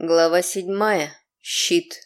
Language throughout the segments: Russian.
Глава седьмая. Щит.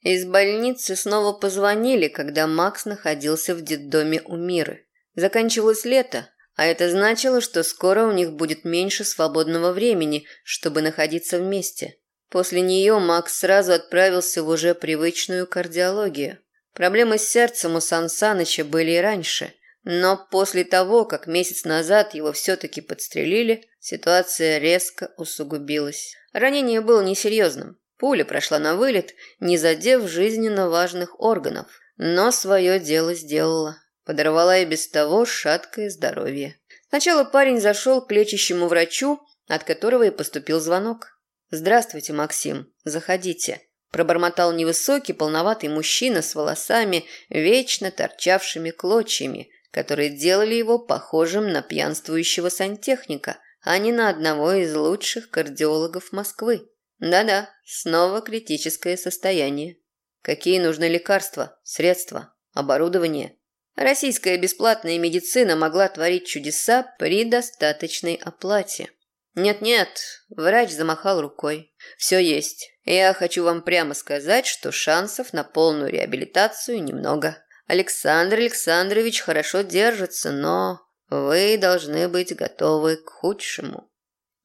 Из больницы снова позвонили, когда Макс находился в детдоме у Миры. Заканчивалось лето, а это значило, что скоро у них будет меньше свободного времени, чтобы находиться вместе. После нее Макс сразу отправился в уже привычную кардиологию. Проблемы с сердцем у Сан Саныча были и раньше, но после того, как месяц назад его все-таки подстрелили, ситуация резко усугубилась. Ранение было несерьезным. Пуля прошла на вылет, не задев жизненно важных органов, но свое дело сделала. Подорвала и без того шаткое здоровье. Сначала парень зашел к лечащему врачу, от которого и поступил звонок. «Здравствуйте, Максим. Заходите», – пробормотал невысокий, полноватый мужчина с волосами, вечно торчавшими клочьями, которые делали его похожим на пьянствующего сантехника – а не на одного из лучших кардиологов Москвы. Да-да, снова критическое состояние. Какие нужны лекарства, средства, оборудование? Российская бесплатная медицина могла творить чудеса при достаточной оплате. Нет-нет, врач замахал рукой. Все есть. Я хочу вам прямо сказать, что шансов на полную реабилитацию немного. Александр Александрович хорошо держится, но вы должны быть готовы к худшему.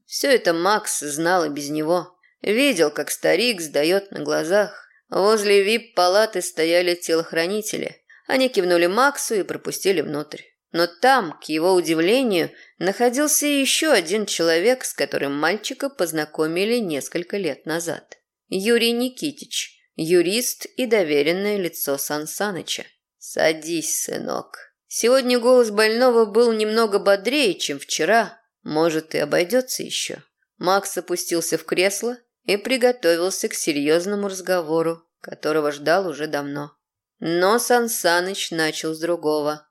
Все это Макс знал и без него. Видел, как старик сдает на глазах. Возле вип-палаты стояли телохранители. Они кивнули Максу и пропустили внутрь. Но там, к его удивлению, находился еще один человек, с которым мальчика познакомили несколько лет назад. Юрий Никитич, юрист и доверенное лицо Сан Саныча. «Садись, сынок», Сегодня голос больного был немного бодрее, чем вчера. Может, и обойдется еще. Макс опустился в кресло и приготовился к серьезному разговору, которого ждал уже давно. Но Сан Саныч начал с другого.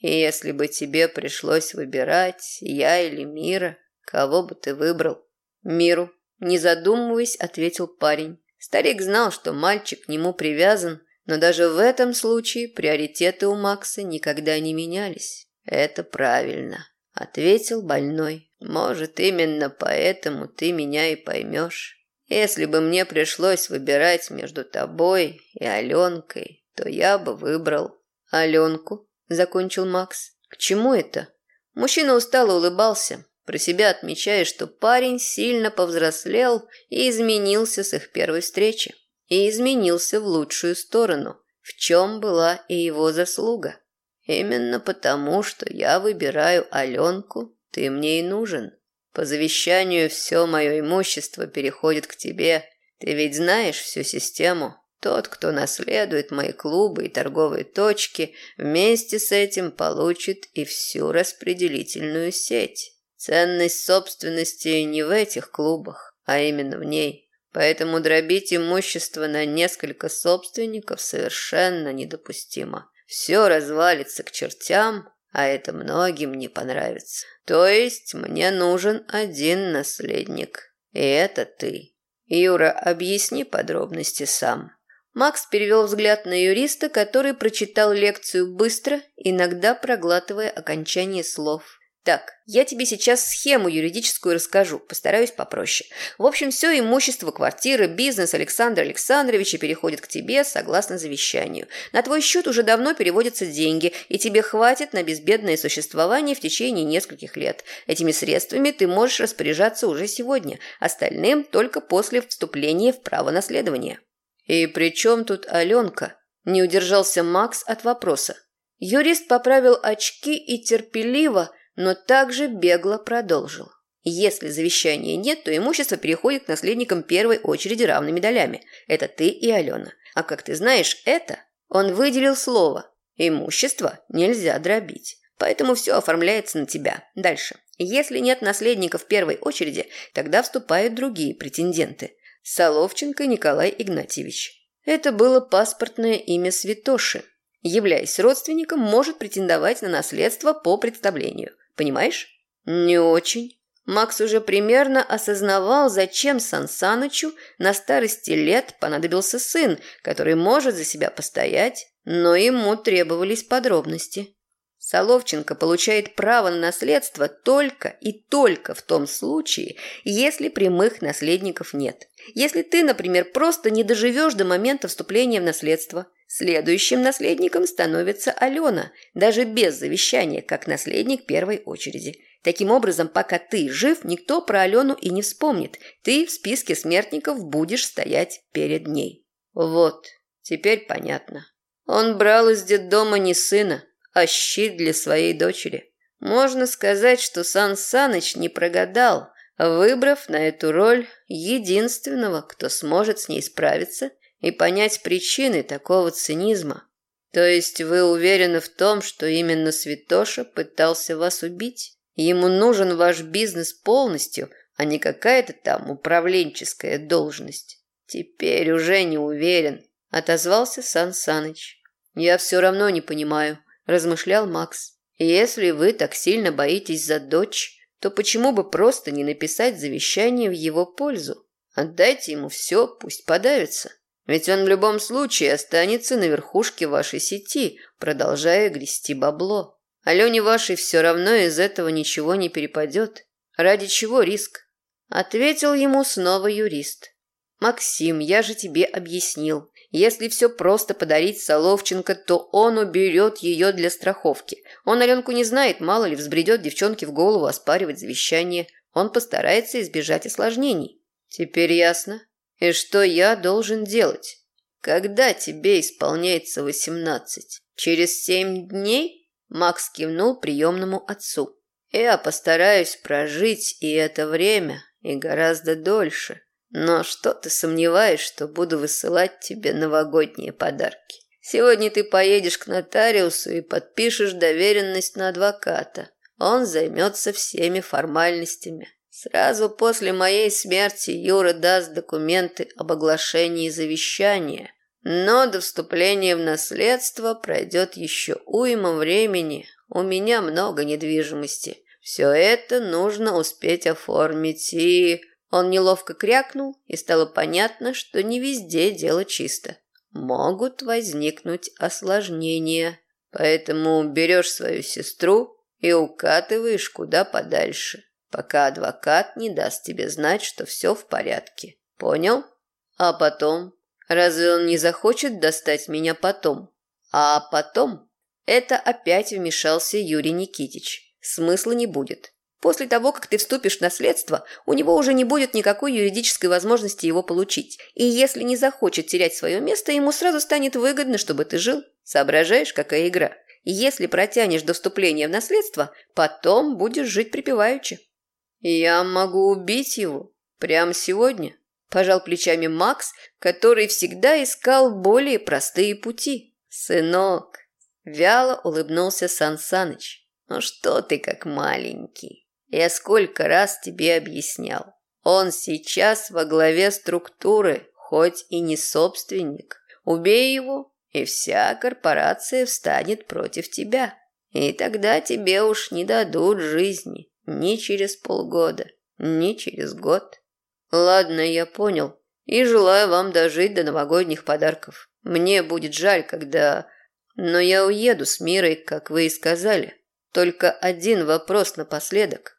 Если бы тебе пришлось выбирать, я или Мира, кого бы ты выбрал? Миру, не задумываясь, ответил парень. Старик знал, что мальчик к нему привязан, но даже в этом случае приоритеты у Макса никогда не менялись. Это правильно, ответил больной. Может, именно поэтому ты меня и поймешь. Если бы мне пришлось выбирать между тобой и Аленкой, то я бы выбрал Аленку, закончил Макс. К чему это? Мужчина устало улыбался, про себя отмечая, что парень сильно повзрослел и изменился с их первой встречи и изменился в лучшую сторону, в чем была и его заслуга. Именно потому, что я выбираю Аленку, ты мне и нужен. По завещанию все мое имущество переходит к тебе. Ты ведь знаешь всю систему. Тот, кто наследует мои клубы и торговые точки, вместе с этим получит и всю распределительную сеть. Ценность собственности не в этих клубах, а именно в ней. Поэтому дробить имущество на несколько собственников совершенно недопустимо. Все развалится к чертям, а это многим не понравится. То есть мне нужен один наследник, и это ты. Юра, объясни подробности сам. Макс перевел взгляд на юриста, который прочитал лекцию быстро, иногда проглатывая окончание слов. Так, я тебе сейчас схему юридическую расскажу, постараюсь попроще. В общем, все имущество, квартиры, бизнес Александра Александровича переходит к тебе согласно завещанию. На твой счет уже давно переводятся деньги, и тебе хватит на безбедное существование в течение нескольких лет. Этими средствами ты можешь распоряжаться уже сегодня, остальным только после вступления в право наследования. И при чем тут Аленка? Не удержался Макс от вопроса. Юрист поправил очки и терпеливо – но также бегло продолжил. Если завещания нет, то имущество переходит к наследникам первой очереди равными долями. Это ты и Алена. А как ты знаешь, это... Он выделил слово. Имущество нельзя дробить. Поэтому все оформляется на тебя. Дальше. Если нет наследников первой очереди, тогда вступают другие претенденты. Соловченко Николай Игнатьевич. Это было паспортное имя Святоши. Являясь родственником, может претендовать на наследство по представлению. Понимаешь? Не очень. Макс уже примерно осознавал, зачем Сансанычу на старости лет понадобился сын, который может за себя постоять, но ему требовались подробности. Соловченко получает право на наследство только и только в том случае, если прямых наследников нет. Если ты, например, просто не доживешь до момента вступления в наследство, следующим наследником становится Алена, даже без завещания, как наследник первой очереди. Таким образом, пока ты жив, никто про Алену и не вспомнит. Ты в списке смертников будешь стоять перед ней. Вот, теперь понятно. Он брал из детдома не сына, а щит для своей дочери. Можно сказать, что Сан Саныч не прогадал, выбрав на эту роль единственного, кто сможет с ней справиться и понять причины такого цинизма. То есть вы уверены в том, что именно Святоша пытался вас убить? Ему нужен ваш бизнес полностью, а не какая-то там управленческая должность. Теперь уже не уверен, отозвался Сан Саныч. Я все равно не понимаю, размышлял Макс. Если вы так сильно боитесь за дочь, то почему бы просто не написать завещание в его пользу? Отдайте ему все, пусть подавится. Ведь он в любом случае останется на верхушке вашей сети, продолжая грести бабло. Алене вашей все равно из этого ничего не перепадет. Ради чего риск? Ответил ему снова юрист. Максим, я же тебе объяснил. Если все просто подарить Соловченко, то он уберет ее для страховки. Он Аленку не знает, мало ли взбредет девчонке в голову оспаривать завещание. Он постарается избежать осложнений. Теперь ясно. И что я должен делать? Когда тебе исполняется восемнадцать? Через семь дней? Макс кивнул приемному отцу. Я постараюсь прожить и это время, и гораздо дольше. Но что-то сомневаюсь, что буду высылать тебе новогодние подарки. Сегодня ты поедешь к нотариусу и подпишешь доверенность на адвоката. Он займется всеми формальностями. Сразу после моей смерти Юра даст документы об оглашении завещания. Но до вступления в наследство пройдет еще уйма времени. У меня много недвижимости. Все это нужно успеть оформить и... Он неловко крякнул, и стало понятно, что не везде дело чисто. Могут возникнуть осложнения. Поэтому берешь свою сестру и укатываешь куда подальше, пока адвокат не даст тебе знать, что все в порядке. Понял? А потом? Разве он не захочет достать меня потом? А потом? Это опять вмешался Юрий Никитич. Смысла не будет. После того, как ты вступишь в наследство, у него уже не будет никакой юридической возможности его получить. И если не захочет терять свое место, ему сразу станет выгодно, чтобы ты жил. Соображаешь, какая игра? Если протянешь до вступления в наследство, потом будешь жить припеваючи. Я могу убить его прямо сегодня, пожал плечами Макс, который всегда искал более простые пути. Сынок, вяло улыбнулся Сан Саныч. Ну что ты как маленький? Я сколько раз тебе объяснял. Он сейчас во главе структуры, хоть и не собственник. Убей его, и вся корпорация встанет против тебя. И тогда тебе уж не дадут жизни ни через полгода, ни через год. Ладно, я понял. И желаю вам дожить до новогодних подарков. Мне будет жаль, когда... Но я уеду с Мирой, как вы и сказали. Только один вопрос напоследок.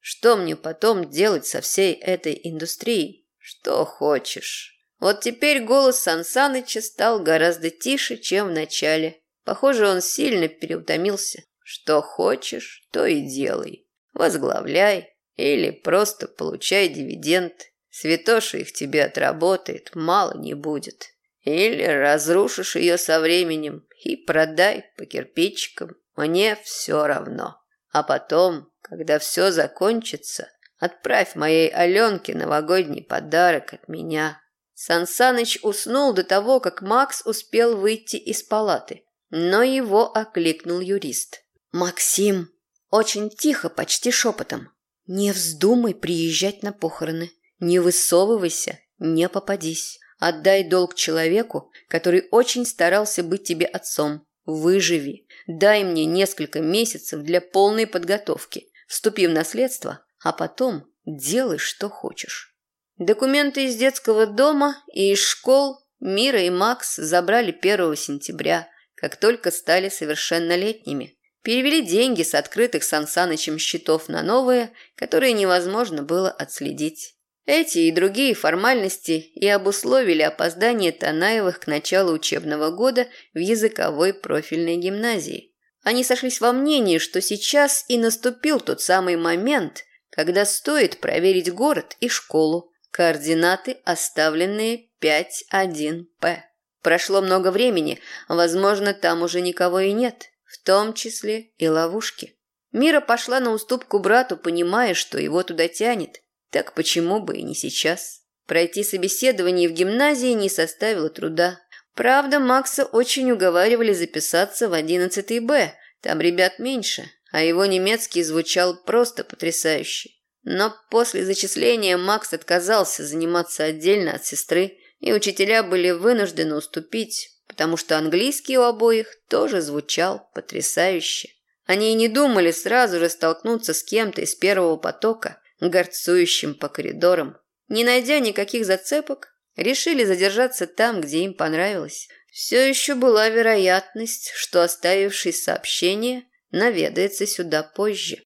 Что мне потом делать со всей этой индустрией? Что хочешь. Вот теперь голос Сансаныча стал гораздо тише, чем в начале. Похоже, он сильно переутомился. Что хочешь, то и делай. Возглавляй или просто получай дивиденд. Святоша их тебе отработает, мало не будет. Или разрушишь ее со временем и продай по кирпичикам. Мне все равно. А потом когда все закончится, отправь моей Аленке новогодний подарок от меня. Сансаныч уснул до того, как Макс успел выйти из палаты, но его окликнул юрист. «Максим!» Очень тихо, почти шепотом. «Не вздумай приезжать на похороны. Не высовывайся, не попадись. Отдай долг человеку, который очень старался быть тебе отцом. Выживи. Дай мне несколько месяцев для полной подготовки вступи в наследство, а потом делай, что хочешь. Документы из детского дома и из школ Мира и Макс забрали 1 сентября, как только стали совершеннолетними. Перевели деньги с открытых Сан Санычем счетов на новые, которые невозможно было отследить. Эти и другие формальности и обусловили опоздание Танаевых к началу учебного года в языковой профильной гимназии. Они сошлись во мнении, что сейчас и наступил тот самый момент, когда стоит проверить город и школу, координаты, оставленные 5.1П. Прошло много времени, возможно, там уже никого и нет, в том числе и ловушки. Мира пошла на уступку брату, понимая, что его туда тянет. Так почему бы и не сейчас? Пройти собеседование в гимназии не составило труда. Правда, Макса очень уговаривали записаться в 11 Б. Там ребят меньше, а его немецкий звучал просто потрясающе. Но после зачисления Макс отказался заниматься отдельно от сестры, и учителя были вынуждены уступить, потому что английский у обоих тоже звучал потрясающе. Они и не думали сразу же столкнуться с кем-то из первого потока, горцующим по коридорам. Не найдя никаких зацепок, решили задержаться там, где им понравилось. Все еще была вероятность, что оставивший сообщение наведается сюда позже.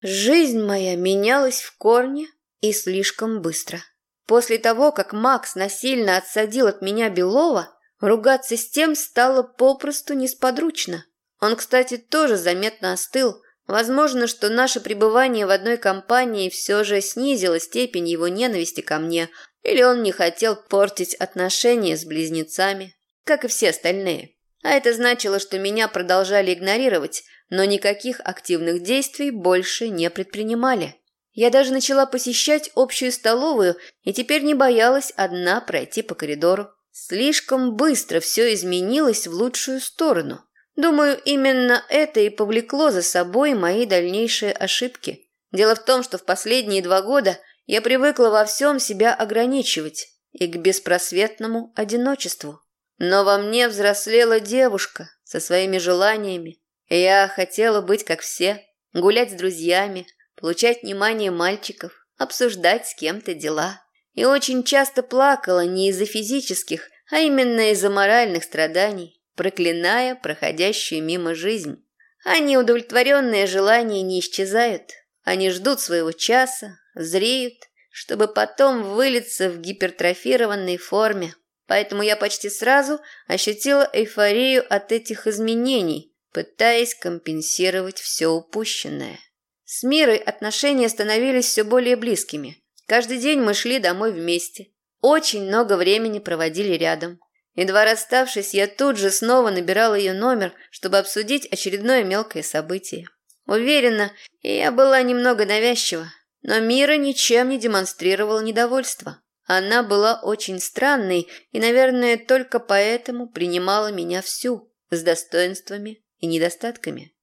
Жизнь моя менялась в корне и слишком быстро. После того, как Макс насильно отсадил от меня Белова, ругаться с тем стало попросту несподручно. Он, кстати, тоже заметно остыл. Возможно, что наше пребывание в одной компании все же снизило степень его ненависти ко мне, или он не хотел портить отношения с близнецами, как и все остальные. А это значило, что меня продолжали игнорировать, но никаких активных действий больше не предпринимали. Я даже начала посещать общую столовую и теперь не боялась одна пройти по коридору. Слишком быстро все изменилось в лучшую сторону. Думаю, именно это и повлекло за собой мои дальнейшие ошибки. Дело в том, что в последние два года я привыкла во всем себя ограничивать и к беспросветному одиночеству. Но во мне взрослела девушка со своими желаниями, я хотела быть как все, гулять с друзьями, получать внимание мальчиков, обсуждать с кем-то дела. И очень часто плакала не из-за физических, а именно из-за моральных страданий, проклиная проходящую мимо жизнь. А неудовлетворенные желания не исчезают. Они ждут своего часа, зреют, чтобы потом вылиться в гипертрофированной форме. Поэтому я почти сразу ощутила эйфорию от этих изменений, пытаясь компенсировать все упущенное. С Мирой отношения становились все более близкими. Каждый день мы шли домой вместе. Очень много времени проводили рядом. Едва расставшись, я тут же снова набирала ее номер, чтобы обсудить очередное мелкое событие. Уверена, я была немного навязчива, но Мира ничем не демонстрировала недовольства. Она была очень странной и, наверное, только поэтому принимала меня всю, с достоинствами и недостатками.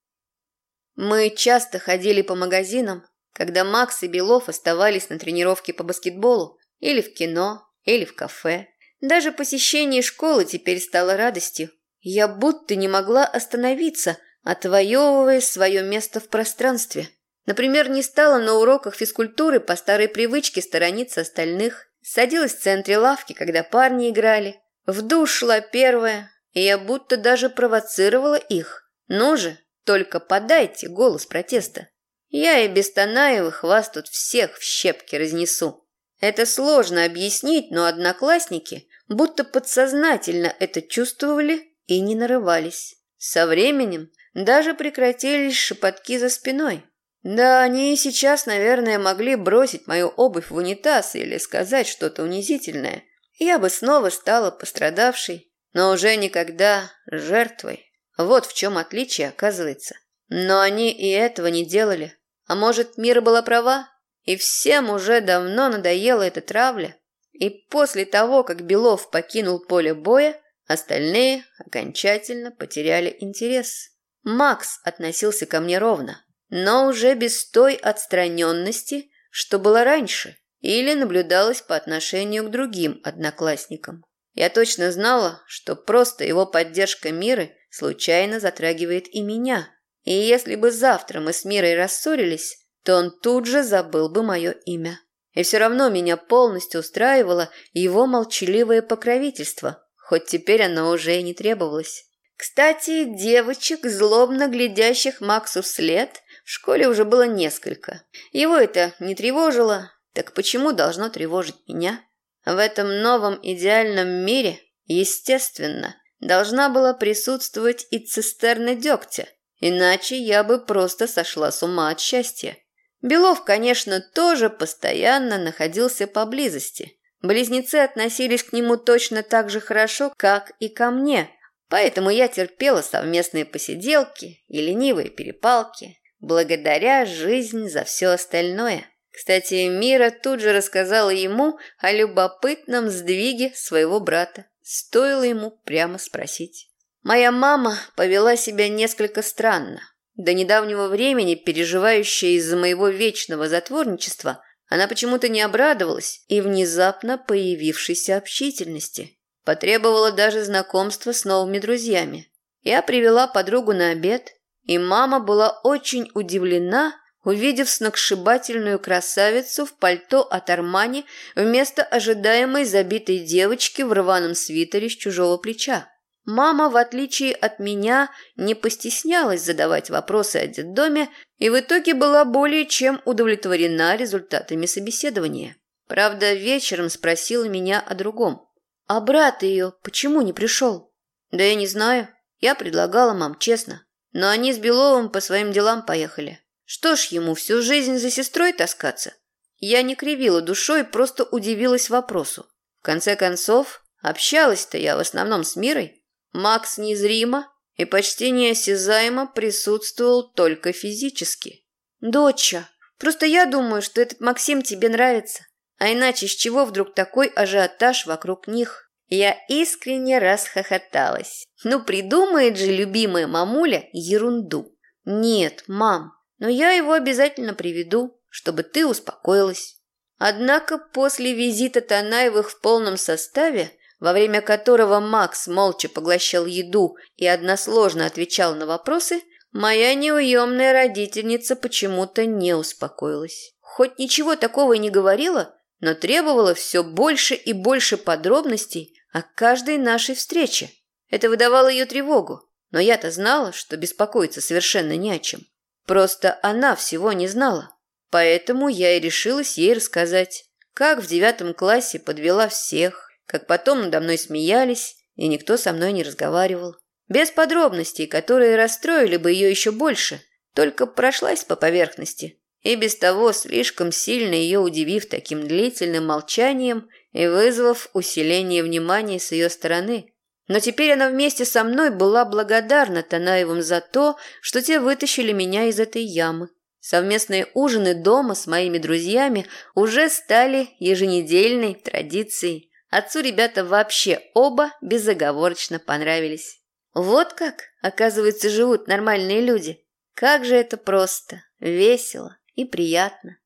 Мы часто ходили по магазинам, когда Макс и Белов оставались на тренировке по баскетболу, или в кино, или в кафе. Даже посещение школы теперь стало радостью. Я будто не могла остановиться, отвоевывая свое место в пространстве. Например, не стала на уроках физкультуры по старой привычке сторониться остальных. Садилась в центре лавки, когда парни играли. В душ шла первая, и я будто даже провоцировала их. Ну же, только подайте голос протеста. Я и без Танаевых вас тут всех в щепки разнесу. Это сложно объяснить, но одноклассники будто подсознательно это чувствовали и не нарывались. Со временем даже прекратились шепотки за спиной. Да, они и сейчас, наверное, могли бросить мою обувь в унитаз или сказать что-то унизительное. Я бы снова стала пострадавшей, но уже никогда жертвой. Вот в чем отличие, оказывается. Но они и этого не делали. А может, Мира была права? И всем уже давно надоела эта травля. И после того, как Белов покинул поле боя, остальные окончательно потеряли интерес. Макс относился ко мне ровно, но уже без той отстраненности, что было раньше, или наблюдалось по отношению к другим одноклассникам. Я точно знала, что просто его поддержка Миры случайно затрагивает и меня. И если бы завтра мы с Мирой рассорились, то он тут же забыл бы мое имя. И все равно меня полностью устраивало его молчаливое покровительство, хоть теперь оно уже и не требовалось. Кстати, девочек, злобно глядящих Максу вслед, в школе уже было несколько. Его это не тревожило, так почему должно тревожить меня? В этом новом идеальном мире, естественно, должна была присутствовать и цистерна дегтя, иначе я бы просто сошла с ума от счастья. Белов, конечно, тоже постоянно находился поблизости. Близнецы относились к нему точно так же хорошо, как и ко мне, поэтому я терпела совместные посиделки и ленивые перепалки, благодаря жизнь за все остальное. Кстати, Мира тут же рассказала ему о любопытном сдвиге своего брата. Стоило ему прямо спросить. Моя мама повела себя несколько странно. До недавнего времени, переживающая из-за моего вечного затворничества, она почему-то не обрадовалась и внезапно появившейся общительности. Потребовала даже знакомства с новыми друзьями. Я привела подругу на обед, и мама была очень удивлена, увидев сногсшибательную красавицу в пальто от Армани вместо ожидаемой забитой девочки в рваном свитере с чужого плеча. Мама, в отличие от меня, не постеснялась задавать вопросы о детдоме и в итоге была более чем удовлетворена результатами собеседования. Правда, вечером спросила меня о другом. «А брат ее почему не пришел?» «Да я не знаю. Я предлагала мам, честно. Но они с Беловым по своим делам поехали. Что ж ему всю жизнь за сестрой таскаться?» Я не кривила душой, просто удивилась вопросу. В конце концов, общалась-то я в основном с Мирой, Макс незримо и почти неосязаемо присутствовал только физически. «Доча, просто я думаю, что этот Максим тебе нравится. А иначе с чего вдруг такой ажиотаж вокруг них?» Я искренне расхохоталась. Ну, придумает же любимая мамуля ерунду. «Нет, мам, но я его обязательно приведу, чтобы ты успокоилась». Однако после визита Танаевых в полном составе во время которого Макс молча поглощал еду и односложно отвечал на вопросы, моя неуемная родительница почему-то не успокоилась. Хоть ничего такого и не говорила, но требовала все больше и больше подробностей о каждой нашей встрече. Это выдавало ее тревогу, но я-то знала, что беспокоиться совершенно не о чем. Просто она всего не знала. Поэтому я и решилась ей рассказать, как в девятом классе подвела всех, как потом надо мной смеялись, и никто со мной не разговаривал. Без подробностей, которые расстроили бы ее еще больше, только прошлась по поверхности. И без того слишком сильно ее удивив таким длительным молчанием и вызвав усиление внимания с ее стороны. Но теперь она вместе со мной была благодарна Танаевым за то, что те вытащили меня из этой ямы. Совместные ужины дома с моими друзьями уже стали еженедельной традицией. Отцу ребята вообще оба безоговорочно понравились. Вот как, оказывается, живут нормальные люди. Как же это просто, весело и приятно.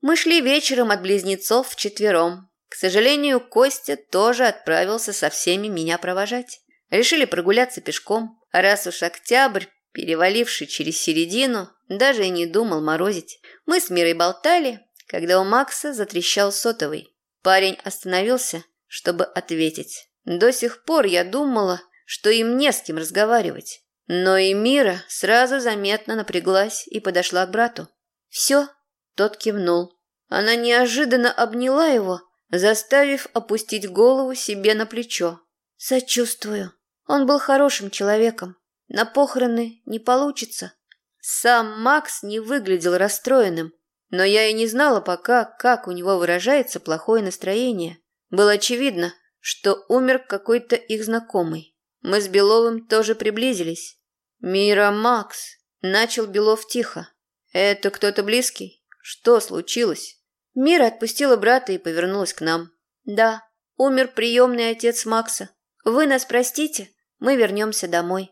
Мы шли вечером от близнецов вчетвером. К сожалению, Костя тоже отправился со всеми меня провожать. Решили прогуляться пешком, раз уж октябрь, переваливший через середину, даже и не думал морозить. Мы с Мирой болтали, когда у Макса затрещал сотовый. Парень остановился чтобы ответить. До сих пор я думала, что им не с кем разговаривать. Но и Мира сразу заметно напряглась и подошла к брату. «Все?» – тот кивнул. Она неожиданно обняла его, заставив опустить голову себе на плечо. «Сочувствую. Он был хорошим человеком. На похороны не получится». Сам Макс не выглядел расстроенным, но я и не знала пока, как у него выражается плохое настроение. Было очевидно, что умер какой-то их знакомый. Мы с Беловым тоже приблизились. «Мира Макс!» – начал Белов тихо. «Это кто-то близкий? Что случилось?» Мира отпустила брата и повернулась к нам. «Да, умер приемный отец Макса. Вы нас простите, мы вернемся домой».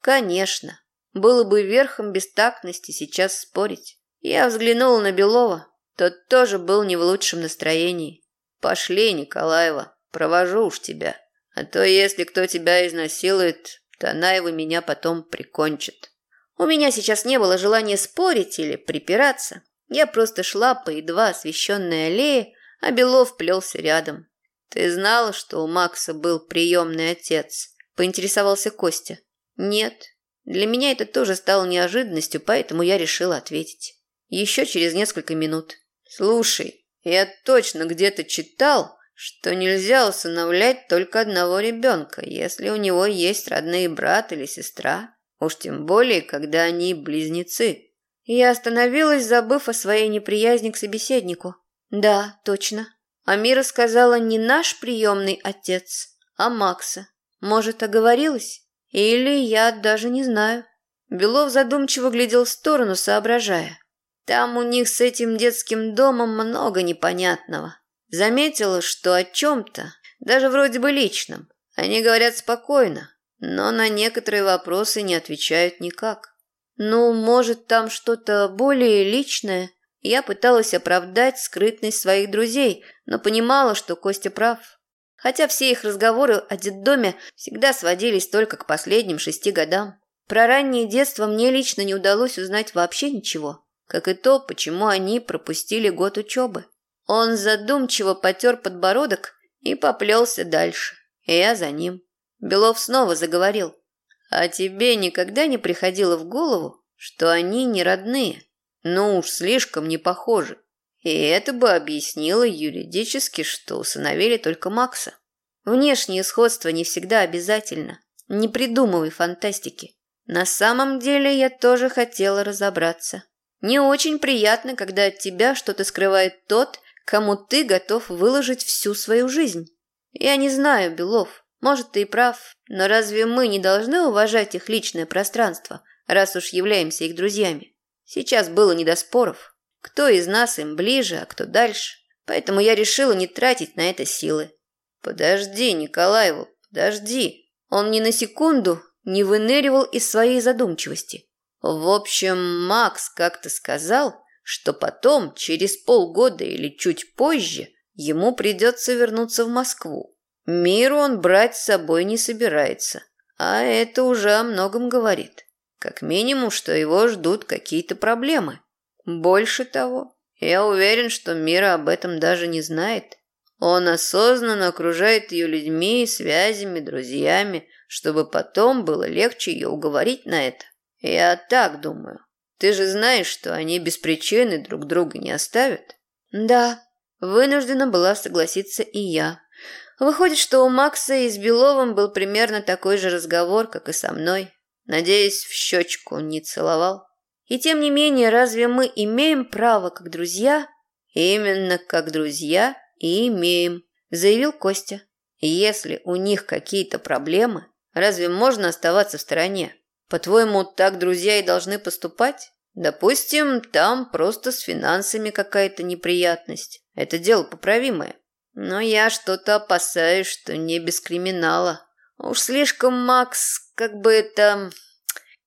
«Конечно. Было бы верхом бестактности сейчас спорить». Я взглянула на Белова. Тот тоже был не в лучшем настроении. Пошли, Николаева, провожу уж тебя. А то если кто тебя изнасилует, Танаева меня потом прикончит. У меня сейчас не было желания спорить или припираться. Я просто шла по едва освещенной аллее, а Белов плелся рядом. «Ты знала, что у Макса был приемный отец?» – поинтересовался Костя. «Нет. Для меня это тоже стало неожиданностью, поэтому я решила ответить. Еще через несколько минут. Слушай, я точно где-то читал, что нельзя усыновлять только одного ребенка, если у него есть родные брат или сестра, уж тем более, когда они близнецы». Я остановилась, забыв о своей неприязни к собеседнику. «Да, точно. Амира сказала не наш приемный отец, а Макса. Может, оговорилась? Или я даже не знаю. Белов задумчиво глядел в сторону, соображая. Там у них с этим детским домом много непонятного. Заметила, что о чем-то, даже вроде бы личном, они говорят спокойно, но на некоторые вопросы не отвечают никак. Ну, может, там что-то более личное – я пыталась оправдать скрытность своих друзей, но понимала, что Костя прав. Хотя все их разговоры о детдоме всегда сводились только к последним шести годам. Про раннее детство мне лично не удалось узнать вообще ничего, как и то, почему они пропустили год учебы. Он задумчиво потер подбородок и поплелся дальше, и я за ним. Белов снова заговорил. «А тебе никогда не приходило в голову, что они не родные?» Ну уж слишком не похожи. И это бы объяснило юридически, что усыновили только Макса. Внешнее сходство не всегда обязательно. Не придумывай фантастики. На самом деле я тоже хотела разобраться. Не очень приятно, когда от тебя что-то скрывает тот, кому ты готов выложить всю свою жизнь. Я не знаю, Белов, может, ты и прав, но разве мы не должны уважать их личное пространство, раз уж являемся их друзьями? Сейчас было не до споров. Кто из нас им ближе, а кто дальше. Поэтому я решила не тратить на это силы. Подожди, Николаеву, подожди. Он ни на секунду не выныривал из своей задумчивости. В общем, Макс как-то сказал, что потом, через полгода или чуть позже, ему придется вернуться в Москву. Миру он брать с собой не собирается, а это уже о многом говорит. Как минимум, что его ждут какие-то проблемы. Больше того, я уверен, что Мира об этом даже не знает. Он осознанно окружает ее людьми, связями, друзьями, чтобы потом было легче ее уговорить на это. Я так думаю. Ты же знаешь, что они без причины друг друга не оставят? Да, вынуждена была согласиться и я. Выходит, что у Макса и с Беловым был примерно такой же разговор, как и со мной. Надеюсь, в щечку не целовал. И тем не менее, разве мы имеем право как друзья? Именно как друзья и имеем, заявил Костя. Если у них какие-то проблемы, разве можно оставаться в стороне? По-твоему, так друзья и должны поступать? Допустим, там просто с финансами какая-то неприятность. Это дело поправимое. Но я что-то опасаюсь, что не без криминала. Уж слишком Макс, как бы это,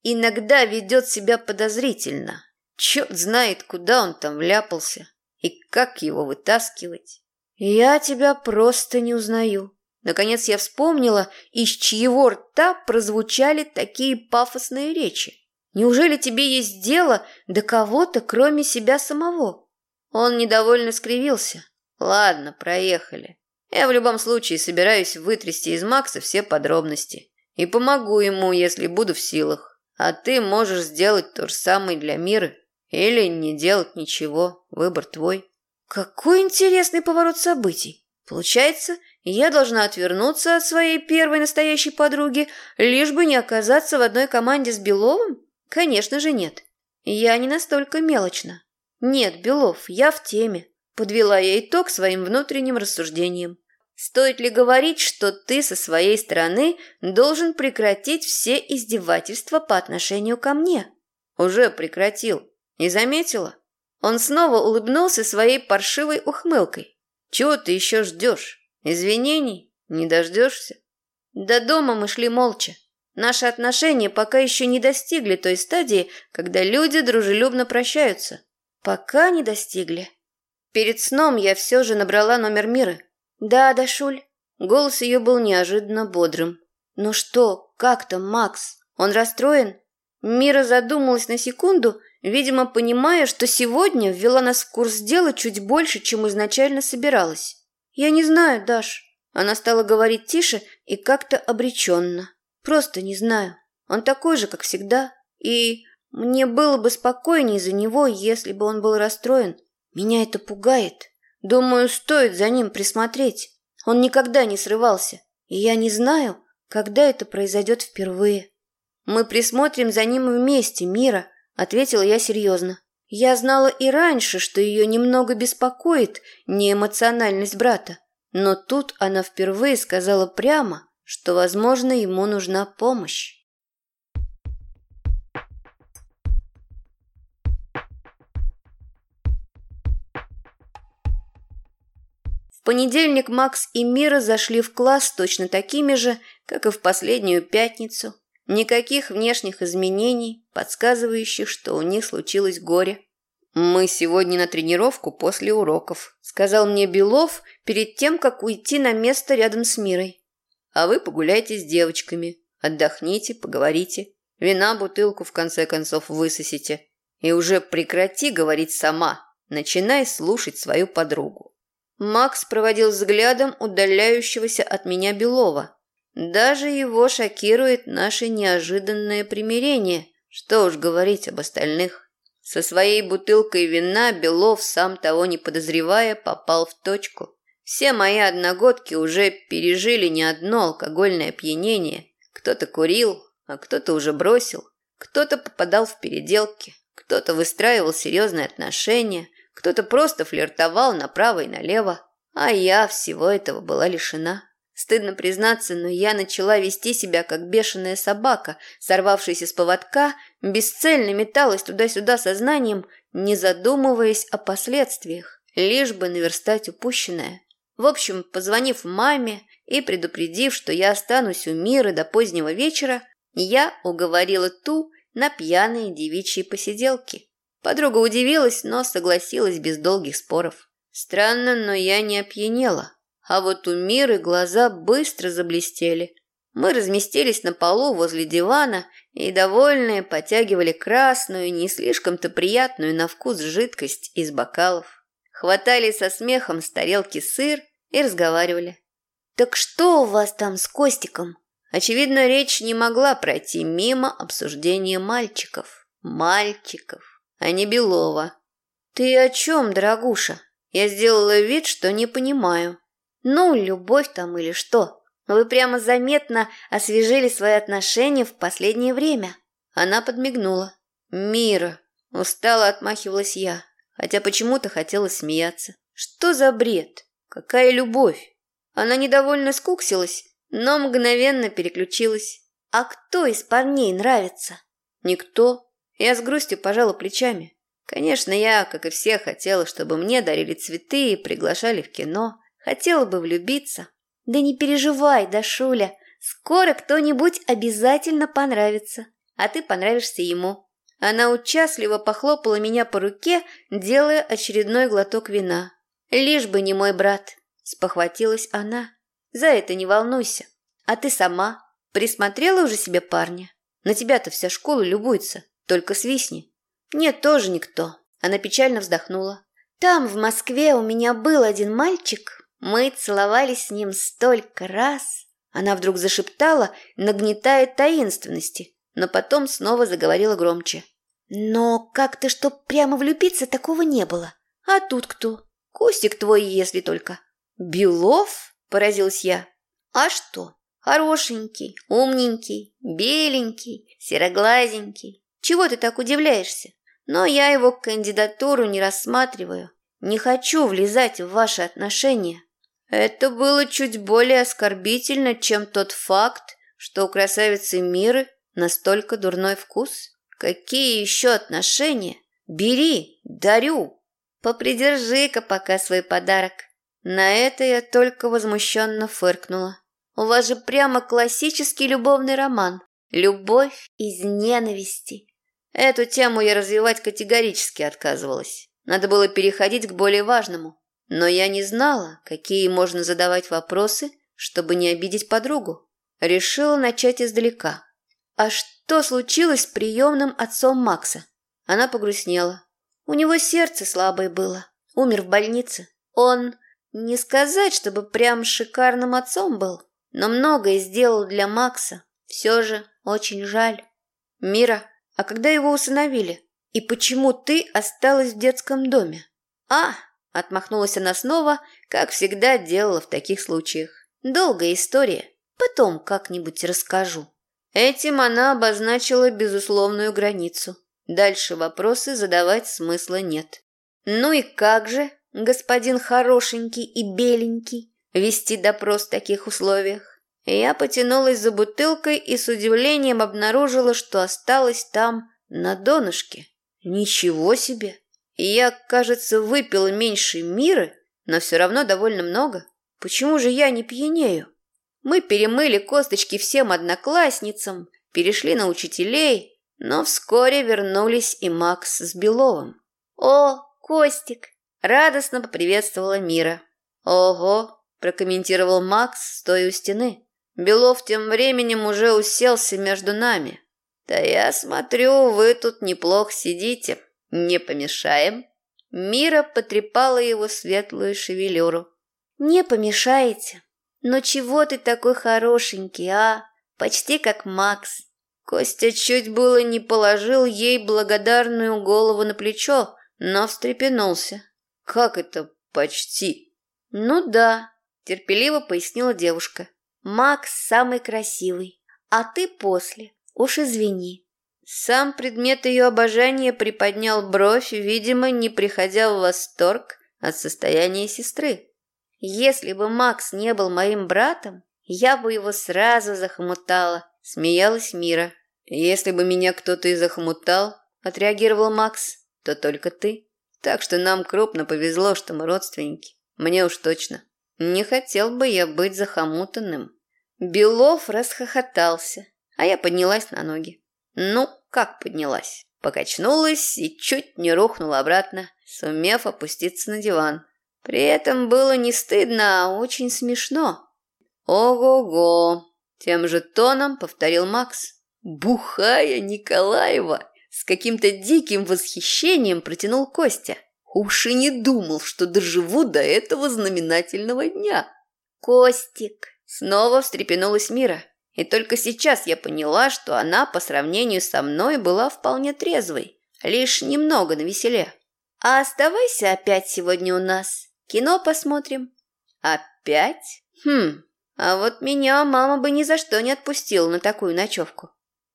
иногда ведет себя подозрительно. Черт знает, куда он там вляпался и как его вытаскивать. Я тебя просто не узнаю. Наконец я вспомнила, из чьего рта прозвучали такие пафосные речи. Неужели тебе есть дело до кого-то, кроме себя самого? Он недовольно скривился. Ладно, проехали. Я в любом случае собираюсь вытрясти из Макса все подробности. И помогу ему, если буду в силах. А ты можешь сделать то же самое для мира. Или не делать ничего. Выбор твой. Какой интересный поворот событий. Получается, я должна отвернуться от своей первой настоящей подруги, лишь бы не оказаться в одной команде с Беловым? Конечно же нет. Я не настолько мелочна. Нет, Белов, я в теме. Подвела я итог своим внутренним рассуждениям. Стоит ли говорить, что ты со своей стороны должен прекратить все издевательства по отношению ко мне? Уже прекратил. Не заметила? Он снова улыбнулся своей паршивой ухмылкой. Чего ты еще ждешь? Извинений? Не дождешься? До дома мы шли молча. Наши отношения пока еще не достигли той стадии, когда люди дружелюбно прощаются. Пока не достигли. Перед сном я все же набрала номер Миры. «Да, Дашуль». Голос ее был неожиданно бодрым. «Ну что, как там Макс? Он расстроен?» Мира задумалась на секунду, видимо, понимая, что сегодня ввела нас в курс дела чуть больше, чем изначально собиралась. «Я не знаю, Даш». Она стала говорить тише и как-то обреченно. «Просто не знаю. Он такой же, как всегда. И мне было бы спокойнее за него, если бы он был расстроен. Меня это пугает. Думаю, стоит за ним присмотреть. Он никогда не срывался. И я не знаю, когда это произойдет впервые. Мы присмотрим за ним вместе, Мира, ответила я серьезно. Я знала и раньше, что ее немного беспокоит неэмоциональность брата. Но тут она впервые сказала прямо, что, возможно, ему нужна помощь. Понедельник Макс и Мира зашли в класс точно такими же, как и в последнюю пятницу. Никаких внешних изменений, подсказывающих, что у них случилось горе. «Мы сегодня на тренировку после уроков», – сказал мне Белов перед тем, как уйти на место рядом с Мирой. «А вы погуляйте с девочками, отдохните, поговорите. Вина бутылку в конце концов высосите. И уже прекрати говорить сама, начинай слушать свою подругу». Макс проводил взглядом удаляющегося от меня Белова. Даже его шокирует наше неожиданное примирение. Что уж говорить об остальных. Со своей бутылкой вина Белов, сам того не подозревая, попал в точку. Все мои одногодки уже пережили не одно алкогольное опьянение. Кто-то курил, а кто-то уже бросил. Кто-то попадал в переделки, кто-то выстраивал серьезные отношения, кто-то просто флиртовал направо и налево, а я всего этого была лишена. Стыдно признаться, но я начала вести себя как бешеная собака, сорвавшаяся с поводка, бесцельно металась туда-сюда сознанием, не задумываясь о последствиях, лишь бы наверстать упущенное. В общем, позвонив маме и предупредив, что я останусь у Миры до позднего вечера, я уговорила ту на пьяные девичьи посиделки. Подруга удивилась, но согласилась без долгих споров. Странно, но я не опьянела. А вот у Миры глаза быстро заблестели. Мы разместились на полу возле дивана и, довольные, потягивали красную, не слишком-то приятную на вкус жидкость из бокалов. Хватали со смехом с тарелки сыр и разговаривали. «Так что у вас там с Костиком?» Очевидно, речь не могла пройти мимо обсуждения мальчиков. Мальчиков а не Белова. «Ты о чем, дорогуша?» Я сделала вид, что не понимаю. «Ну, любовь там или что? Вы прямо заметно освежили свои отношения в последнее время». Она подмигнула. «Мира!» Устало отмахивалась я, хотя почему-то хотела смеяться. «Что за бред? Какая любовь?» Она недовольно скуксилась, но мгновенно переключилась. «А кто из парней нравится?» «Никто. Я с грустью пожала плечами. Конечно, я, как и все, хотела, чтобы мне дарили цветы и приглашали в кино. Хотела бы влюбиться. Да не переживай, Дашуля, скоро кто-нибудь обязательно понравится, а ты понравишься ему. Она участливо похлопала меня по руке, делая очередной глоток вина. Лишь бы не мой брат, спохватилась она. За это не волнуйся. А ты сама присмотрела уже себе парня? На тебя-то вся школа любуется. Только свистни. Нет, тоже никто. Она печально вздохнула. Там, в Москве, у меня был один мальчик. Мы целовались с ним столько раз. Она вдруг зашептала, нагнетая таинственности, но потом снова заговорила громче. Но как-то, чтоб прямо влюбиться, такого не было. А тут кто? Костик твой, если только. Белов? Поразилась я. А что? Хорошенький, умненький, беленький, сероглазенький. Чего ты так удивляешься? Но я его кандидатуру не рассматриваю. Не хочу влезать в ваши отношения. Это было чуть более оскорбительно, чем тот факт, что у красавицы Миры настолько дурной вкус. Какие еще отношения? Бери, дарю. Попридержи-ка пока свой подарок. На это я только возмущенно фыркнула. У вас же прямо классический любовный роман. Любовь из ненависти. Эту тему я развивать категорически отказывалась. Надо было переходить к более важному. Но я не знала, какие можно задавать вопросы, чтобы не обидеть подругу. Решила начать издалека. А что случилось с приемным отцом Макса? Она погрустнела. У него сердце слабое было. Умер в больнице. Он, не сказать, чтобы прям шикарным отцом был, но многое сделал для Макса. Все же очень жаль. Мира, а когда его усыновили? И почему ты осталась в детском доме? А, отмахнулась она снова, как всегда делала в таких случаях. Долгая история. Потом как-нибудь расскажу. Этим она обозначила безусловную границу. Дальше вопросы задавать смысла нет. Ну и как же, господин хорошенький и беленький, вести допрос в таких условиях? Я потянулась за бутылкой и с удивлением обнаружила, что осталась там на донышке. Ничего себе! Я, кажется, выпила меньше мира, но все равно довольно много. Почему же я не пьянею? Мы перемыли косточки всем одноклассницам, перешли на учителей, но вскоре вернулись и Макс с Беловым. «О, Костик!» – радостно поприветствовала Мира. «Ого!» – прокомментировал Макс, стоя у стены. Белов тем временем уже уселся между нами. «Да я смотрю, вы тут неплохо сидите. Не помешаем?» Мира потрепала его светлую шевелюру. «Не помешаете?» «Ну чего ты такой хорошенький, а? Почти как Макс». Костя чуть было не положил ей благодарную голову на плечо, но встрепенулся. «Как это почти?» «Ну да», – терпеливо пояснила девушка. «Макс самый красивый, а ты после. Уж извини». Сам предмет ее обожания приподнял бровь, видимо, не приходя в восторг от состояния сестры. Если бы Макс не был моим братом, я бы его сразу захомутала, смеялась Мира. Если бы меня кто-то и захомутал, отреагировал Макс, то только ты. Так что нам крупно повезло, что мы родственники. Мне уж точно. Не хотел бы я быть захомутанным. Белов расхохотался, а я поднялась на ноги. Ну, как поднялась? Покачнулась и чуть не рухнула обратно, сумев опуститься на диван. При этом было не стыдно, а очень смешно. «Ого-го!» – тем же тоном повторил Макс. «Бухая Николаева!» С каким-то диким восхищением протянул Костя. Уж и не думал, что доживу до этого знаменательного дня. «Костик!» Снова встрепенулась Мира. И только сейчас я поняла, что она по сравнению со мной была вполне трезвой, лишь немного навеселе. «А оставайся опять сегодня у нас. Кино посмотрим. Опять? Хм, а вот меня мама бы ни за что не отпустила на такую ночевку.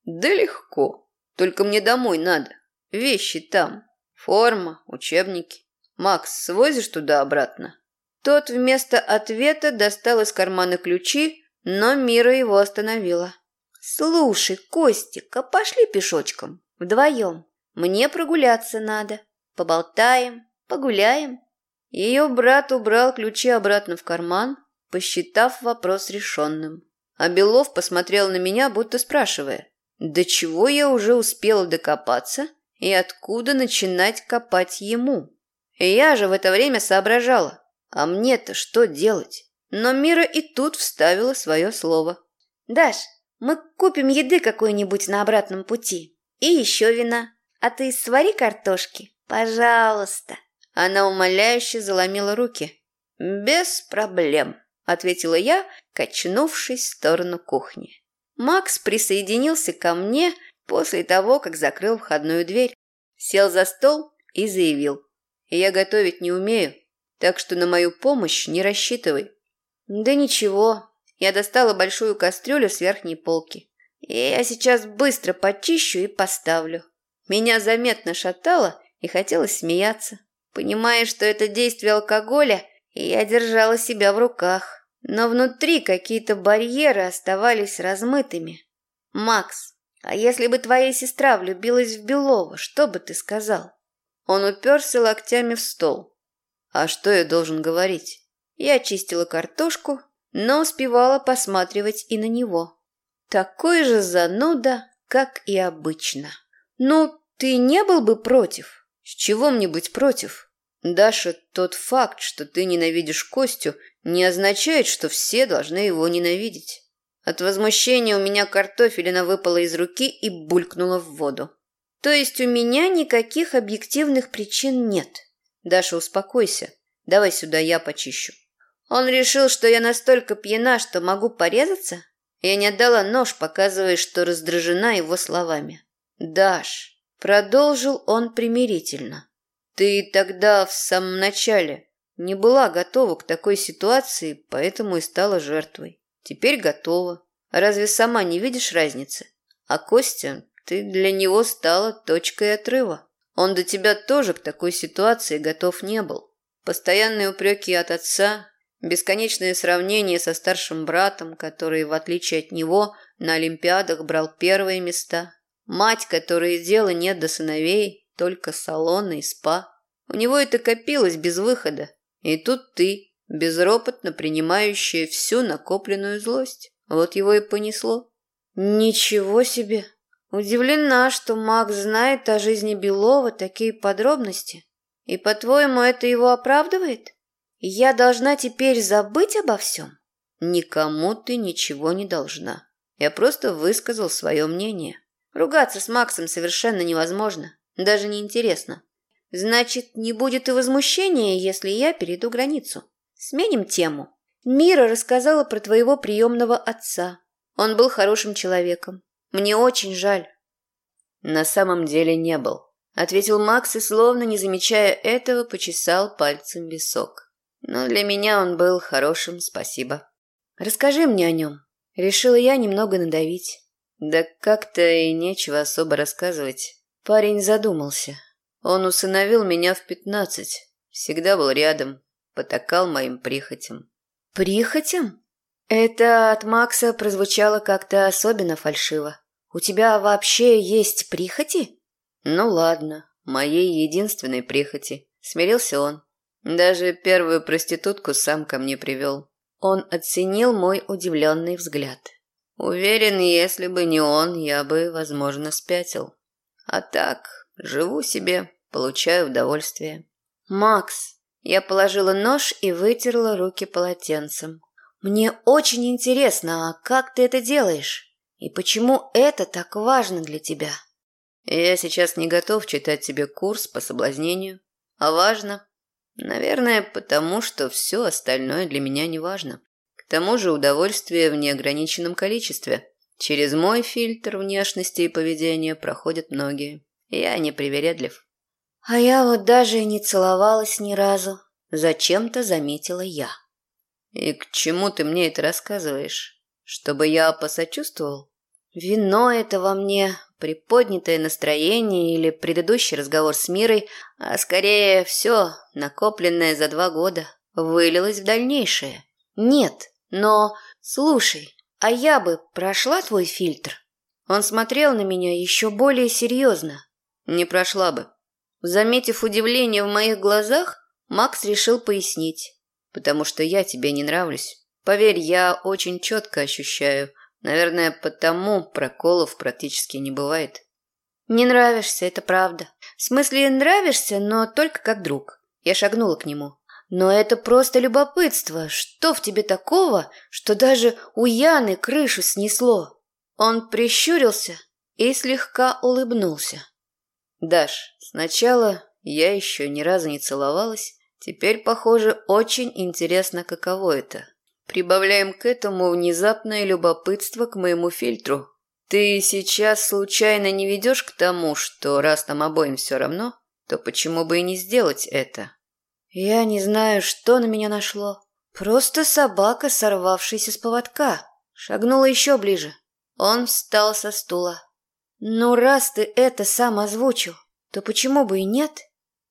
Да легко. Только мне домой надо. Вещи там. Форма, учебники. Макс, свозишь туда-обратно? Тот вместо ответа достал из кармана ключи, но Мира его остановила. «Слушай, Костик, а пошли пешочком, вдвоем. Мне прогуляться надо. Поболтаем, погуляем». Ее брат убрал ключи обратно в карман, посчитав вопрос решенным. А Белов посмотрел на меня, будто спрашивая, до чего я уже успела докопаться и откуда начинать копать ему. И я же в это время соображала, а мне-то что делать? Но Мира и тут вставила свое слово. «Даш, мы купим еды какой-нибудь на обратном пути. И еще вина. А ты свари картошки, пожалуйста». Она умоляюще заломила руки. «Без проблем», — ответила я, качнувшись в сторону кухни. Макс присоединился ко мне после того, как закрыл входную дверь, сел за стол и заявил. «Я готовить не умею, так что на мою помощь не рассчитывай». «Да ничего, я достала большую кастрюлю с верхней полки. Я сейчас быстро почищу и поставлю». Меня заметно шатало и хотелось смеяться. Понимая, что это действие алкоголя, я держала себя в руках. Но внутри какие-то барьеры оставались размытыми. «Макс, а если бы твоя сестра влюбилась в Белова, что бы ты сказал?» Он уперся локтями в стол. «А что я должен говорить?» Я чистила картошку, но успевала посматривать и на него. Такой же зануда, как и обычно. «Ну, ты не был бы против?» С чего мне быть против? Даша, тот факт, что ты ненавидишь Костю, не означает, что все должны его ненавидеть. От возмущения у меня картофелина выпала из руки и булькнула в воду. То есть у меня никаких объективных причин нет. Даша, успокойся. Давай сюда, я почищу. Он решил, что я настолько пьяна, что могу порезаться? Я не отдала нож, показывая, что раздражена его словами. Даш, продолжил он примирительно. Ты тогда в самом начале не была готова к такой ситуации, поэтому и стала жертвой. Теперь готова. Разве сама не видишь разницы? А Костя, ты для него стала точкой отрыва. Он до тебя тоже к такой ситуации готов не был. Постоянные упреки от отца, бесконечные сравнения со старшим братом, который, в отличие от него, на Олимпиадах брал первые места. Мать, которой дела нет до сыновей, только салоны и спа. У него это копилось без выхода. И тут ты, безропотно принимающая всю накопленную злость. Вот его и понесло. Ничего себе! Удивлена, что Макс знает о жизни Белова такие подробности. И, по-твоему, это его оправдывает? Я должна теперь забыть обо всем? Никому ты ничего не должна. Я просто высказал свое мнение. Ругаться с Максом совершенно невозможно. Даже неинтересно. Значит, не будет и возмущения, если я перейду границу. Сменим тему. Мира рассказала про твоего приемного отца. Он был хорошим человеком. Мне очень жаль. На самом деле не был, ответил Макс и, словно не замечая этого, почесал пальцем висок. Но для меня он был хорошим, спасибо. Расскажи мне о нем. Решила я немного надавить. Да как-то и нечего особо рассказывать. Парень задумался. Он усыновил меня в пятнадцать. Всегда был рядом, потакал моим прихотям. Прихотям? Это от Макса прозвучало как-то особенно фальшиво. У тебя вообще есть прихоти? Ну ладно, моей единственной прихоти. Смирился он. Даже первую проститутку сам ко мне привел. Он оценил мой удивленный взгляд. Уверен, если бы не он, я бы, возможно, спятил. А так, живу себе, получаю удовольствие. Макс, я положила нож и вытерла руки полотенцем. Мне очень интересно, а как ты это делаешь? И почему это так важно для тебя? Я сейчас не готов читать тебе курс по соблазнению. А важно? Наверное, потому что все остальное для меня не важно. К тому же удовольствие в неограниченном количестве. Через мой фильтр внешности и поведения проходят многие. Я не привередлив. А я вот даже и не целовалась ни разу. Зачем-то заметила я. И к чему ты мне это рассказываешь? Чтобы я посочувствовал? Вино это во мне, приподнятое настроение или предыдущий разговор с Мирой, а скорее все, накопленное за два года, вылилось в дальнейшее. Нет, но, слушай, а я бы прошла твой фильтр? Он смотрел на меня еще более серьезно. Не прошла бы. Заметив удивление в моих глазах, Макс решил пояснить потому что я тебе не нравлюсь. Поверь, я очень четко ощущаю. Наверное, потому проколов практически не бывает. Не нравишься, это правда. В смысле, нравишься, но только как друг. Я шагнула к нему. Но это просто любопытство. Что в тебе такого, что даже у Яны крышу снесло? Он прищурился и слегка улыбнулся. Даш, сначала я еще ни разу не целовалась, Теперь, похоже, очень интересно, каково это. Прибавляем к этому внезапное любопытство к моему фильтру. Ты сейчас случайно не ведешь к тому, что раз нам обоим все равно, то почему бы и не сделать это? Я не знаю, что на меня нашло. Просто собака, сорвавшаяся с поводка. Шагнула еще ближе. Он встал со стула. Ну, раз ты это сам озвучил, то почему бы и нет?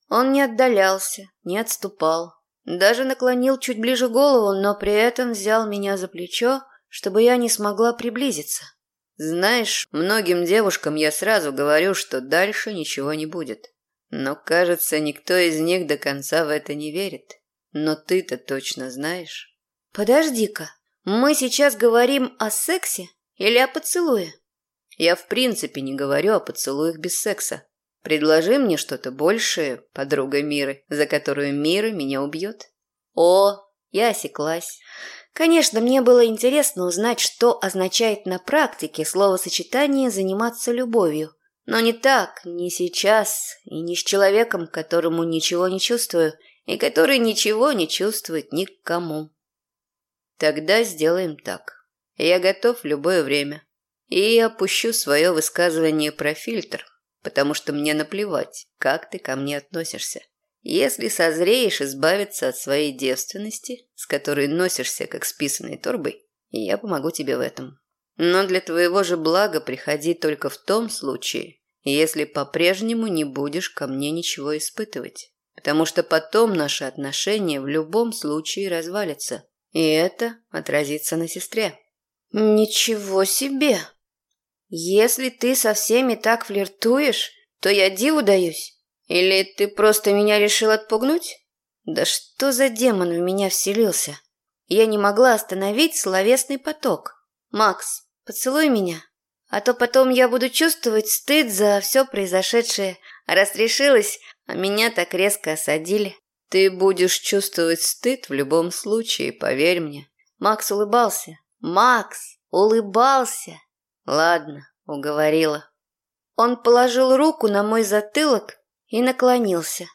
Он не отдалялся, не отступал. Даже наклонил чуть ближе голову, но при этом взял меня за плечо, чтобы я не смогла приблизиться. Знаешь, многим девушкам я сразу говорю, что дальше ничего не будет. Но, кажется, никто из них до конца в это не верит. Но ты-то точно знаешь. Подожди-ка, мы сейчас говорим о сексе или о поцелуе? Я в принципе не говорю о поцелуях без секса. Предложи мне что-то большее, подруга Миры, за которую Мира меня убьет. О, я осеклась. Конечно, мне было интересно узнать, что означает на практике словосочетание «заниматься любовью». Но не так, не сейчас, и не с человеком, которому ничего не чувствую, и который ничего не чувствует никому. Тогда сделаем так. Я готов в любое время. И опущу свое высказывание про фильтр, потому что мне наплевать, как ты ко мне относишься. Если созреешь избавиться от своей девственности, с которой носишься как с писаной торбой, я помогу тебе в этом. Но для твоего же блага приходи только в том случае, если по-прежнему не будешь ко мне ничего испытывать. Потому что потом наши отношения в любом случае развалятся. И это отразится на сестре. Ничего себе! Если ты со всеми так флиртуешь, то я диву даюсь. Или ты просто меня решил отпугнуть? Да что за демон в меня вселился? Я не могла остановить словесный поток. Макс, поцелуй меня, а то потом я буду чувствовать стыд за все произошедшее. раз решилась, а меня так резко осадили. Ты будешь чувствовать стыд в любом случае, поверь мне. Макс улыбался. Макс улыбался. Ладно, уговорила. Он положил руку на мой затылок и наклонился.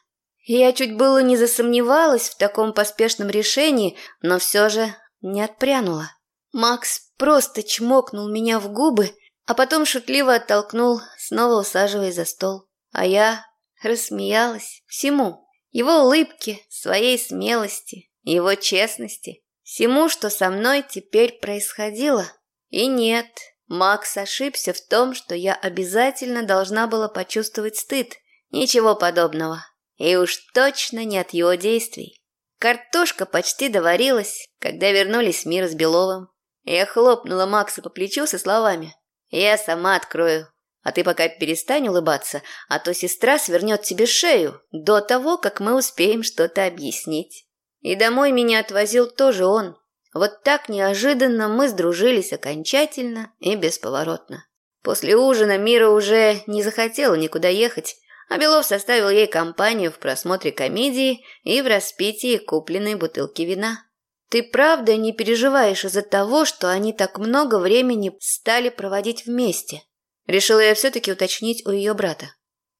Я чуть было не засомневалась в таком поспешном решении, но все же не отпрянула. Макс просто чмокнул меня в губы, а потом шутливо оттолкнул, снова усаживая за стол. А я рассмеялась всему. Его улыбке, своей смелости, его честности, всему, что со мной теперь происходило. И нет, Макс ошибся в том, что я обязательно должна была почувствовать стыд – Ничего подобного. И уж точно не от его действий. Картошка почти доварилась, когда вернулись Мира с Беловым. Я хлопнула Макса по плечу со словами. «Я сама открою. А ты пока перестань улыбаться, а то сестра свернет тебе шею до того, как мы успеем что-то объяснить». И домой меня отвозил тоже он. Вот так неожиданно мы сдружились окончательно и бесповоротно. После ужина Мира уже не захотела никуда ехать, а Белов составил ей компанию в просмотре комедии и в распитии купленной бутылки вина. «Ты правда не переживаешь из-за того, что они так много времени стали проводить вместе?» Решила я все-таки уточнить у ее брата.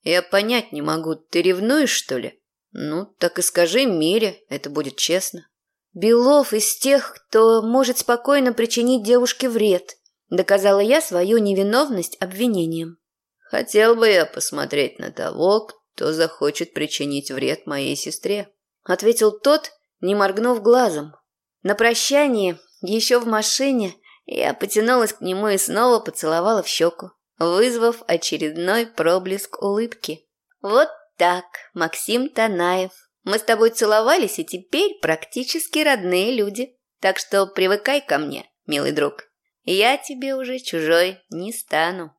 «Я понять не могу, ты ревнуешь, что ли?» «Ну, так и скажи Мире, это будет честно». «Белов из тех, кто может спокойно причинить девушке вред», доказала я свою невиновность обвинением. Хотел бы я посмотреть на того, кто захочет причинить вред моей сестре, ответил тот, не моргнув глазом. На прощание, еще в машине, я потянулась к нему и снова поцеловала в щеку, вызвав очередной проблеск улыбки. Вот так, Максим Танаев. Мы с тобой целовались и теперь практически родные люди. Так что привыкай ко мне, милый друг. Я тебе уже чужой не стану.